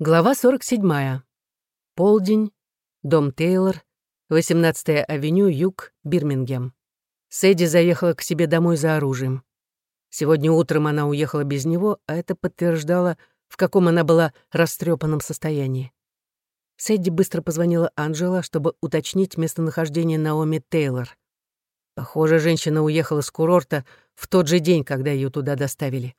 Глава 47. Полдень. Дом Тейлор. 18-я авеню, юг, Бирмингем. Сэдди заехала к себе домой за оружием. Сегодня утром она уехала без него, а это подтверждало, в каком она была растрепанном состоянии. Сэдди быстро позвонила Анджела, чтобы уточнить местонахождение Наоми Тейлор. Похоже, женщина уехала с курорта в тот же день, когда ее туда доставили.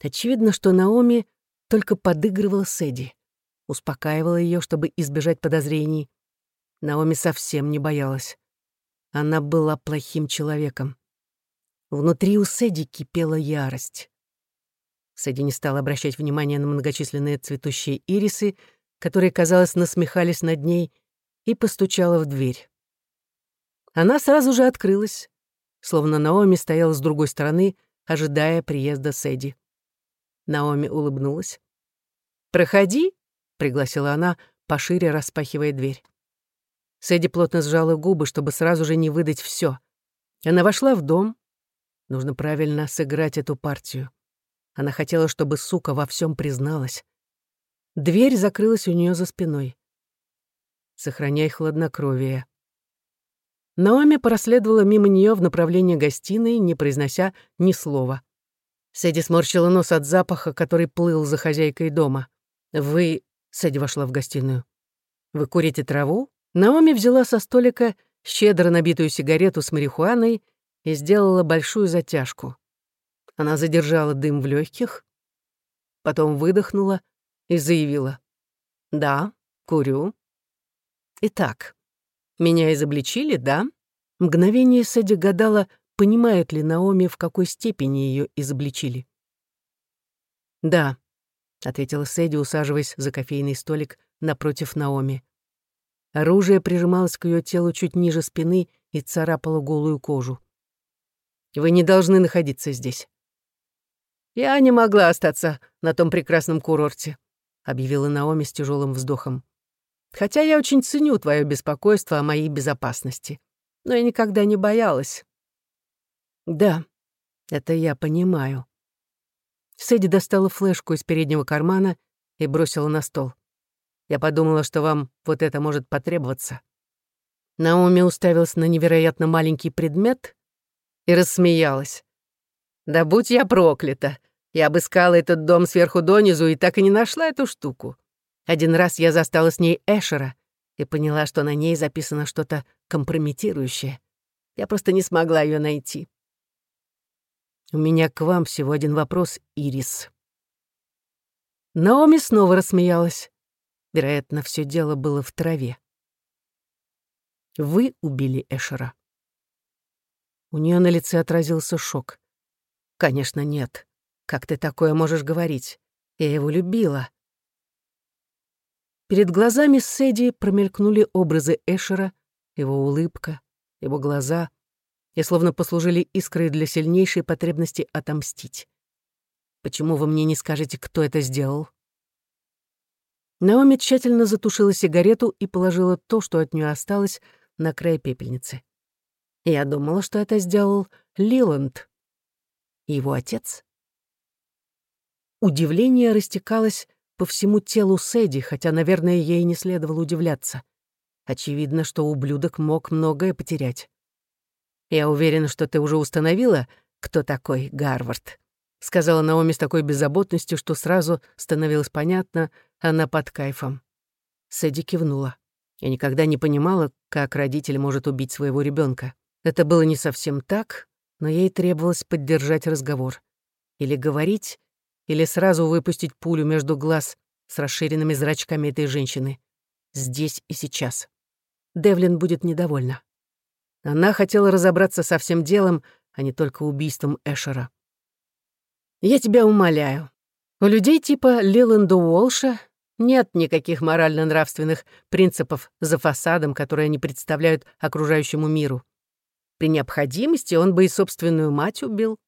Очевидно, что Наоми только подыгрывала с Эдди, успокаивала ее, чтобы избежать подозрений. Наоми совсем не боялась. Она была плохим человеком. Внутри у Сэдди кипела ярость. Сэдди не стала обращать внимания на многочисленные цветущие ирисы, которые, казалось, насмехались над ней, и постучала в дверь. Она сразу же открылась, словно Наоми стояла с другой стороны, ожидая приезда Сэдди. Наоми улыбнулась. «Проходи», — пригласила она, пошире распахивая дверь. Сэдди плотно сжала губы, чтобы сразу же не выдать все. Она вошла в дом. Нужно правильно сыграть эту партию. Она хотела, чтобы сука во всем призналась. Дверь закрылась у нее за спиной. Сохраняй хладнокровие. Наоми проследовала мимо нее в направлении гостиной, не произнося ни слова. Сэдди сморщила нос от запаха, который плыл за хозяйкой дома. «Вы...» — Сэдди вошла в гостиную. «Вы курите траву?» Наоми взяла со столика щедро набитую сигарету с марихуаной и сделала большую затяжку. Она задержала дым в легких, потом выдохнула и заявила. «Да, курю». «Итак, меня изобличили, да?» Мгновение Сэдди гадала, понимает ли Наоми, в какой степени ее изобличили. «Да», — ответила Сэдди, усаживаясь за кофейный столик напротив Наоми. Оружие прижималось к ее телу чуть ниже спины и царапало голую кожу. «Вы не должны находиться здесь». «Я не могла остаться на том прекрасном курорте», — объявила Наоми с тяжелым вздохом. «Хотя я очень ценю твое беспокойство о моей безопасности. Но я никогда не боялась. «Да, это я понимаю». Сэдди достала флешку из переднего кармана и бросила на стол. «Я подумала, что вам вот это может потребоваться». Наоми уставилась на невероятно маленький предмет и рассмеялась. «Да будь я проклята! Я обыскала этот дом сверху донизу и так и не нашла эту штуку. Один раз я застала с ней Эшера и поняла, что на ней записано что-то компрометирующее. Я просто не смогла ее найти. У меня к вам всего один вопрос, Ирис. Наоми снова рассмеялась. Вероятно, все дело было в траве. Вы убили Эшера. У нее на лице отразился шок. Конечно, нет. Как ты такое можешь говорить? Я его любила. Перед глазами Сэдди промелькнули образы Эшера, его улыбка, его глаза, и словно послужили искрой для сильнейшей потребности отомстить. Почему вы мне не скажете, кто это сделал? Наоми тщательно затушила сигарету и положила то, что от нее осталось, на край пепельницы. Я думала, что это сделал Лиланд. Его отец. Удивление растекалось по всему телу Сэдди, хотя, наверное, ей не следовало удивляться. Очевидно, что ублюдок мог многое потерять. «Я уверена, что ты уже установила, кто такой Гарвард», — сказала Наоми с такой беззаботностью, что сразу становилось понятно, она под кайфом. Сэдди кивнула. Я никогда не понимала, как родитель может убить своего ребенка. Это было не совсем так, но ей требовалось поддержать разговор. Или говорить, или сразу выпустить пулю между глаз с расширенными зрачками этой женщины. Здесь и сейчас. Девлин будет недовольна. Она хотела разобраться со всем делом, а не только убийством Эшера. «Я тебя умоляю. У людей типа Лиланда Уолша нет никаких морально-нравственных принципов за фасадом, которые они представляют окружающему миру. При необходимости он бы и собственную мать убил.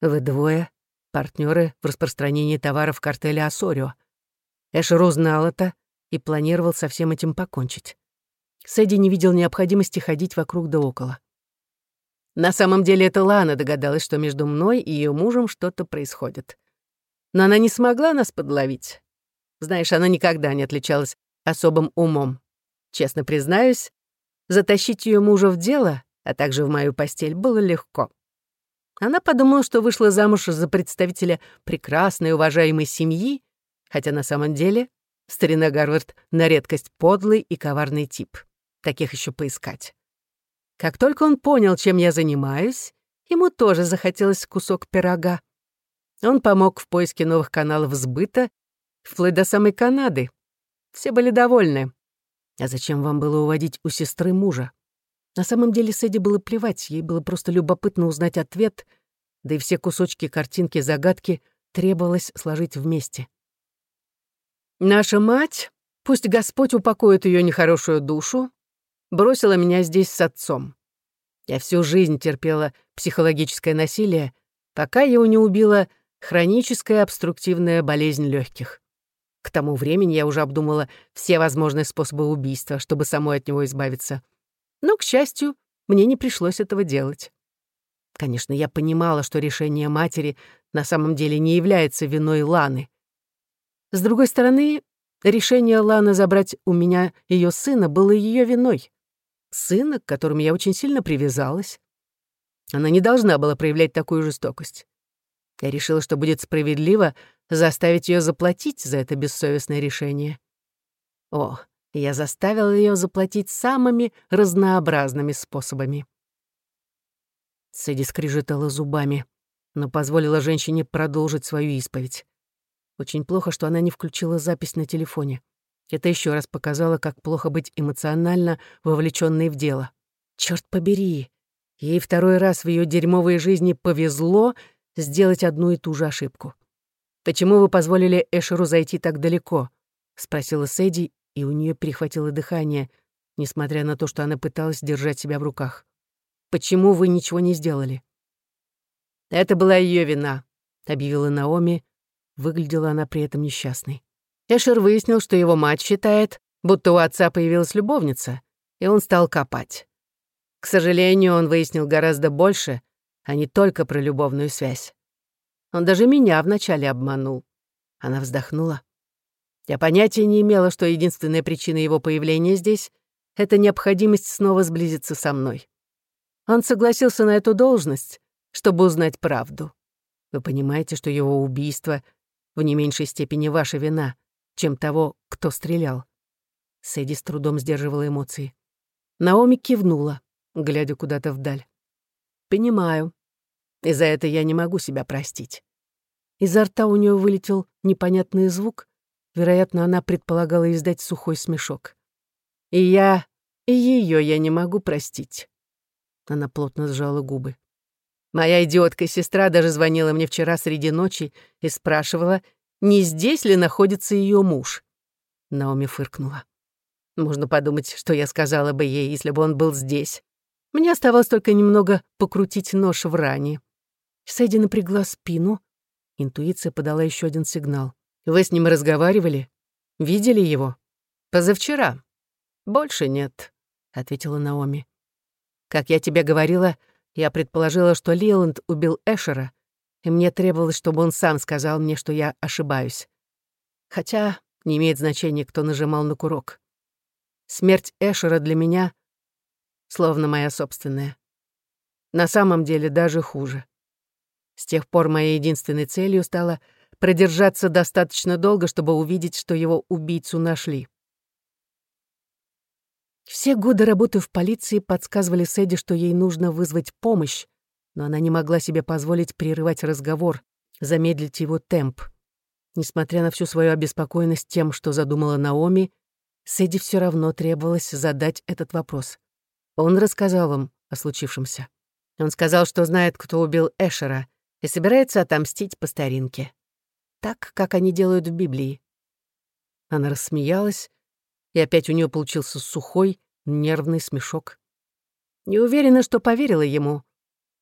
Вы двое — партнеры в распространении товаров картеля Осорио. Эшер узнал это и планировал со всем этим покончить. Сэдди не видел необходимости ходить вокруг да около. На самом деле это Лана догадалась, что между мной и ее мужем что-то происходит. Но она не смогла нас подловить. Знаешь, она никогда не отличалась особым умом. Честно признаюсь, затащить ее мужа в дело, а также в мою постель, было легко. Она подумала, что вышла замуж за представителя прекрасной уважаемой семьи, хотя на самом деле старина Гарвард на редкость подлый и коварный тип. Таких еще поискать. Как только он понял, чем я занимаюсь, ему тоже захотелось кусок пирога. Он помог в поиске новых каналов сбыта, вплоть до самой Канады. Все были довольны. А зачем вам было уводить у сестры мужа? На самом деле Сэдди было плевать, ей было просто любопытно узнать ответ, да и все кусочки картинки загадки требовалось сложить вместе. Наша мать, пусть Господь упокоит ее нехорошую душу, бросила меня здесь с отцом. Я всю жизнь терпела психологическое насилие, пока его не убила хроническая обструктивная болезнь легких. К тому времени я уже обдумала все возможные способы убийства, чтобы самой от него избавиться. Но, к счастью, мне не пришлось этого делать. Конечно, я понимала, что решение матери на самом деле не является виной Ланы. С другой стороны, решение Ланы забрать у меня ее сына было ее виной. Сына, к которому я очень сильно привязалась. Она не должна была проявлять такую жестокость. Я решила, что будет справедливо заставить ее заплатить за это бессовестное решение. О, я заставила ее заплатить самыми разнообразными способами. Сэдди скрежетала зубами, но позволила женщине продолжить свою исповедь. Очень плохо, что она не включила запись на телефоне. Это еще раз показало, как плохо быть эмоционально вовлеченной в дело. Черт побери! Ей второй раз в ее дерьмовой жизни повезло сделать одну и ту же ошибку. «Почему вы позволили Эшеру зайти так далеко?» — спросила Сэдди, и у нее перехватило дыхание, несмотря на то, что она пыталась держать себя в руках. «Почему вы ничего не сделали?» «Это была ее вина», — объявила Наоми. Выглядела она при этом несчастной. Эшер выяснил, что его мать считает, будто у отца появилась любовница, и он стал копать. К сожалению, он выяснил гораздо больше, а не только про любовную связь. Он даже меня вначале обманул. Она вздохнула. Я понятия не имела, что единственная причина его появления здесь — это необходимость снова сблизиться со мной. Он согласился на эту должность, чтобы узнать правду. Вы понимаете, что его убийство в не меньшей степени ваша вина, чем того, кто стрелял. Сэдди с трудом сдерживала эмоции. Наоми кивнула, глядя куда-то вдаль. «Понимаю. И за это я не могу себя простить. Изо рта у нее вылетел непонятный звук. Вероятно, она предполагала издать сухой смешок. И я, и ее я не могу простить. Она плотно сжала губы. Моя идиотка-сестра даже звонила мне вчера среди ночи и спрашивала, не здесь ли находится ее муж. Наоми фыркнула. Можно подумать, что я сказала бы ей, если бы он был здесь. Мне оставалось только немного покрутить нож в ране. Сэдди напрягла спину. Интуиция подала еще один сигнал. «Вы с ним разговаривали? Видели его?» «Позавчера». «Больше нет», — ответила Наоми. «Как я тебе говорила, я предположила, что Лиланд убил Эшера, и мне требовалось, чтобы он сам сказал мне, что я ошибаюсь. Хотя не имеет значения, кто нажимал на курок. Смерть Эшера для меня словно моя собственная. На самом деле даже хуже. С тех пор моей единственной целью стало продержаться достаточно долго, чтобы увидеть, что его убийцу нашли. Все годы работы в полиции подсказывали Сэдди, что ей нужно вызвать помощь, но она не могла себе позволить прерывать разговор, замедлить его темп. Несмотря на всю свою обеспокоенность тем, что задумала Наоми, Сэдди все равно требовалось задать этот вопрос. Он рассказал вам о случившемся. Он сказал, что знает, кто убил Эшера, и собирается отомстить по старинке. Так, как они делают в Библии. Она рассмеялась, и опять у нее получился сухой, нервный смешок. Не уверена, что поверила ему,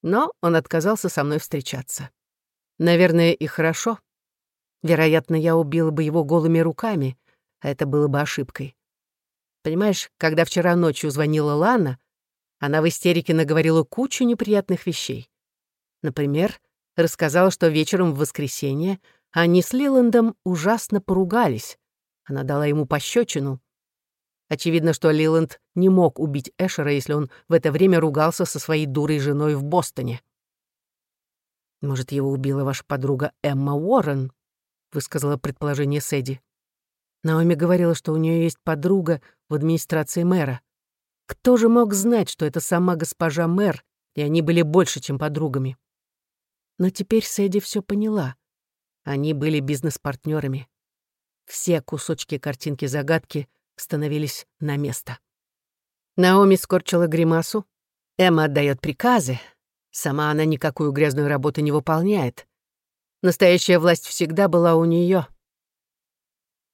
но он отказался со мной встречаться. Наверное, и хорошо. Вероятно, я убила бы его голыми руками, а это было бы ошибкой. Понимаешь, когда вчера ночью звонила Лана, она в истерике наговорила кучу неприятных вещей. Например, рассказала, что вечером в воскресенье они с Лиландом ужасно поругались, Она дала ему пощечину. Очевидно, что Лиланд не мог убить Эшера, если он в это время ругался со своей дурой женой в Бостоне. «Может, его убила ваша подруга Эмма Уоррен?» — высказала предположение Сэдди. Наоми говорила, что у нее есть подруга в администрации мэра. Кто же мог знать, что это сама госпожа мэр, и они были больше, чем подругами? Но теперь Сэдди все поняла. Они были бизнес-партнерами. Все кусочки картинки загадки становились на место. Наоми скорчила гримасу. Эмма отдает приказы, Сама она никакую грязную работу не выполняет. Настоящая власть всегда была у нее.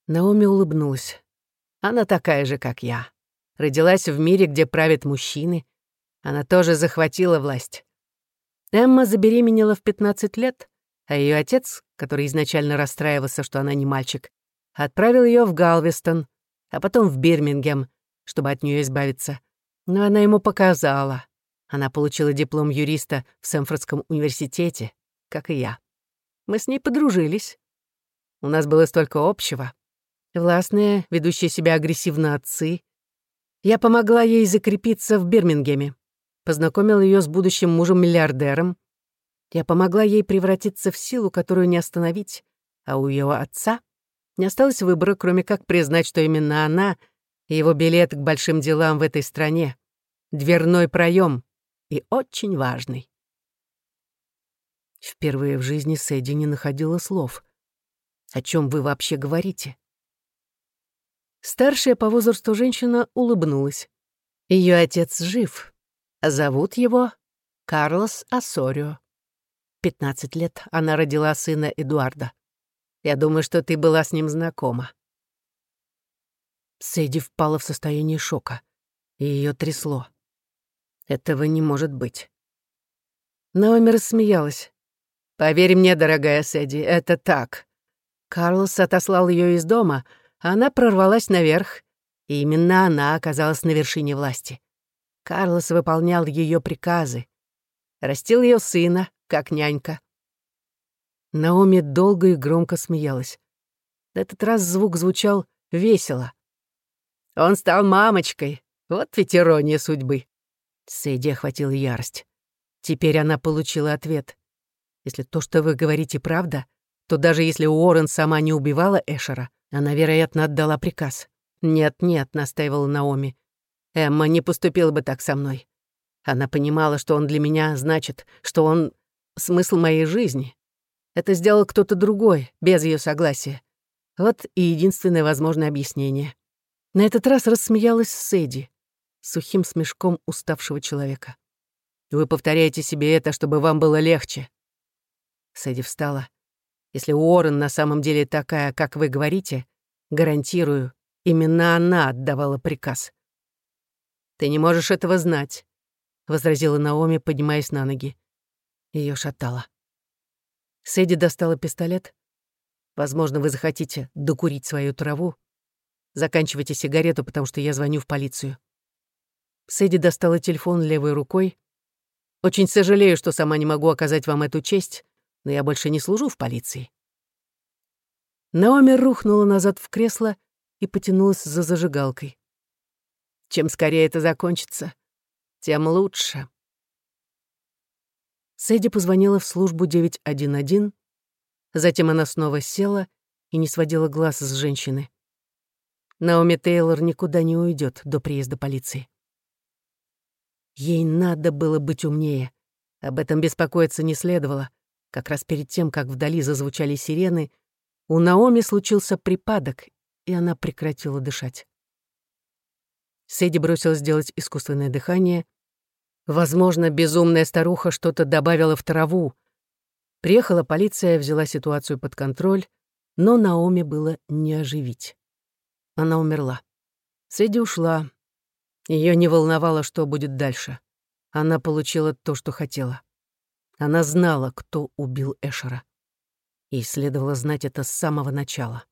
Наоми улыбнулась. Она такая же, как я. Родилась в мире, где правят мужчины. Она тоже захватила власть. Эмма забеременела в 15 лет, а ее отец, который изначально расстраивался, что она не мальчик, отправил ее в Галвестон, а потом в Бирмингем, чтобы от нее избавиться. Но она ему показала. Она получила диплом юриста в Сэмфордском университете, как и я. Мы с ней подружились. У нас было столько общего. Властные, ведущие себя агрессивно отцы. Я помогла ей закрепиться в Бирмингеме. Познакомила ее с будущим мужем-миллиардером. Я помогла ей превратиться в силу, которую не остановить, а у ее отца не осталось выбора, кроме как признать, что именно она и его билет к большим делам в этой стране. Дверной проем, и очень важный. Впервые в жизни Сэдди не находила слов. «О чем вы вообще говорите?» Старшая по возрасту женщина улыбнулась. Ее отец жив, зовут его Карлос Асорио. Пятнадцать лет она родила сына Эдуарда. Я думаю, что ты была с ним знакома. Сэдди впала в состояние шока, и ее трясло. Этого не может быть. Наоми рассмеялась. «Поверь мне, дорогая Сэдди, это так. Карлос отослал ее из дома, а она прорвалась наверх, и именно она оказалась на вершине власти. Карлос выполнял ее приказы. Растил ее сына, как нянька. Наоми долго и громко смеялась. На этот раз звук звучал весело. Он стал мамочкой. Вот ведь ирония судьбы. Сэдди охватила ярость. Теперь она получила ответ. Если то, что вы говорите, правда, то даже если Уоррен сама не убивала Эшера, она, вероятно, отдала приказ. «Нет-нет», — настаивала Наоми. «Эмма не поступила бы так со мной. Она понимала, что он для меня значит, что он — смысл моей жизни. Это сделал кто-то другой, без ее согласия. Вот и единственное возможное объяснение». На этот раз рассмеялась Сэдди сухим смешком уставшего человека. «Вы повторяете себе это, чтобы вам было легче». Сэдди встала. «Если Уоррен на самом деле такая, как вы говорите, гарантирую, именно она отдавала приказ». «Ты не можешь этого знать», — возразила Наоми, поднимаясь на ноги. Ее шатало. Сэдди достала пистолет. «Возможно, вы захотите докурить свою траву. Заканчивайте сигарету, потому что я звоню в полицию». Сэдди достала телефон левой рукой. «Очень сожалею, что сама не могу оказать вам эту честь, но я больше не служу в полиции». Наоми рухнула назад в кресло и потянулась за зажигалкой. «Чем скорее это закончится, тем лучше». Сэдди позвонила в службу 911, затем она снова села и не сводила глаз с женщины. Наоми Тейлор никуда не уйдет до приезда полиции. Ей надо было быть умнее. Об этом беспокоиться не следовало. Как раз перед тем, как вдали зазвучали сирены, у Наоми случился припадок, и она прекратила дышать. Сэдди бросилась делать искусственное дыхание. Возможно, безумная старуха что-то добавила в траву. Приехала полиция, взяла ситуацию под контроль, но Наоми было не оживить. Она умерла. Сэдди ушла, ее не волновало, что будет дальше. Она получила то, что хотела. Она знала, кто убил Эшера. Ей следовало знать это с самого начала.